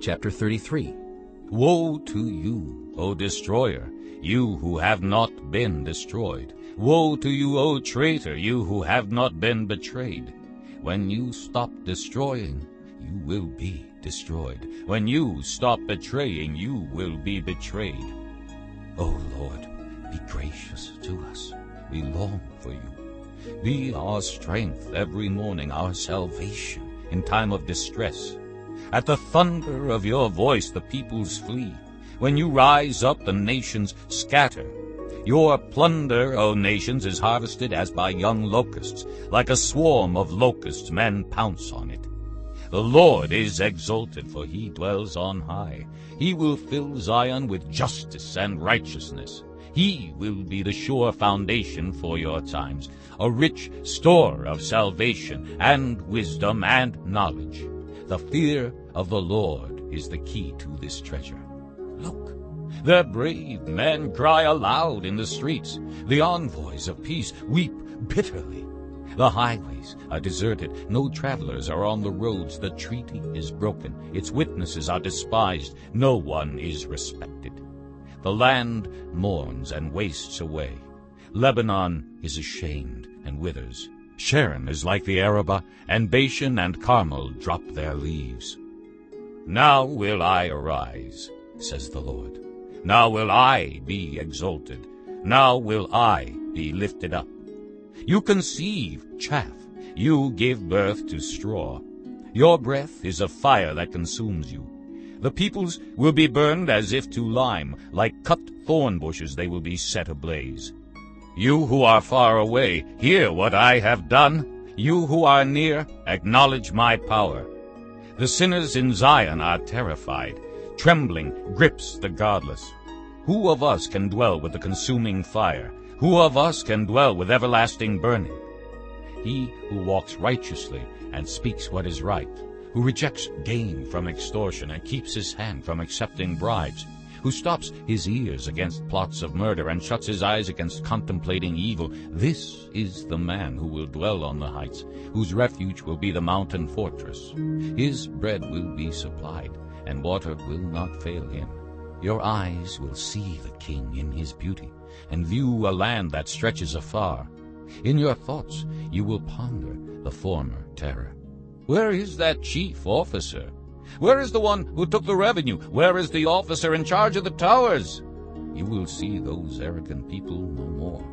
Chapter 33 Woe to you, O destroyer, you who have not been destroyed. Woe to you, O traitor, you who have not been betrayed. When you stop destroying, you will be destroyed. When you stop betraying, you will be betrayed. O Lord, be gracious to us. We long for you. Be our strength every morning, our salvation in time of distress. At the thunder of your voice the peoples flee. When you rise up, the nations scatter. Your plunder, O nations, is harvested as by young locusts. Like a swarm of locusts, men pounce on it. The Lord is exalted, for he dwells on high. He will fill Zion with justice and righteousness. He will be the sure foundation for your times, a rich store of salvation and wisdom and knowledge. The fear of the Lord is the key to this treasure. Look, the brave men cry aloud in the streets. The envoys of peace weep bitterly. The highways are deserted. No travelers are on the roads. The treaty is broken. Its witnesses are despised. No one is respected. The land mourns and wastes away. Lebanon is ashamed and withers. Sharon is like the Arabah, and Bashan and Carmel drop their leaves. Now will I arise, says the Lord. Now will I be exalted. Now will I be lifted up. You conceive chaff. You give birth to straw. Your breath is a fire that consumes you. The peoples will be burned as if to lime. Like cut thorn bushes they will be set ablaze. You who are far away, hear what I have done. You who are near, acknowledge my power. The sinners in Zion are terrified. Trembling grips the godless. Who of us can dwell with the consuming fire? Who of us can dwell with everlasting burning? He who walks righteously and speaks what is right, who rejects gain from extortion and keeps his hand from accepting bribes, who stops his ears against plots of murder and shuts his eyes against contemplating evil, this is the man who will dwell on the heights, whose refuge will be the mountain fortress. His bread will be supplied, and water will not fail him. Your eyes will see the king in his beauty, and view a land that stretches afar. In your thoughts you will ponder the former terror. Where is that chief officer? Where is the one who took the revenue? Where is the officer in charge of the towers? You will see those arrogant people no more,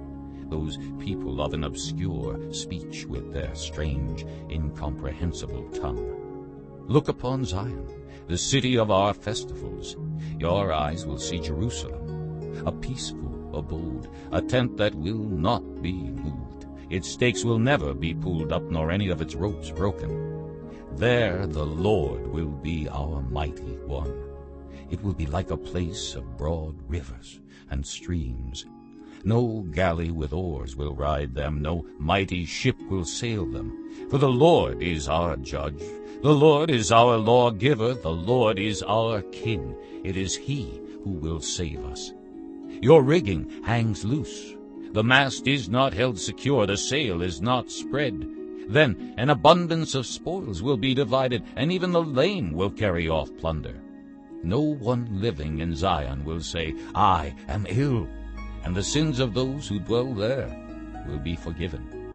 those people of an obscure speech with their strange, incomprehensible tongue. Look upon Zion, the city of our festivals. Your eyes will see Jerusalem, a peaceful abode, a tent that will not be moved. Its stakes will never be pulled up, nor any of its ropes broken. There the Lord will be our mighty one. It will be like a place of broad rivers and streams. No galley with oars will ride them, no mighty ship will sail them. For the Lord is our judge, the Lord is our lawgiver, the Lord is our king. It is he who will save us. Your rigging hangs loose. The mast is not held secure, the sail is not spread. Then an abundance of spoils will be divided, and even the lame will carry off plunder. No one living in Zion will say, I am ill, and the sins of those who dwell there will be forgiven.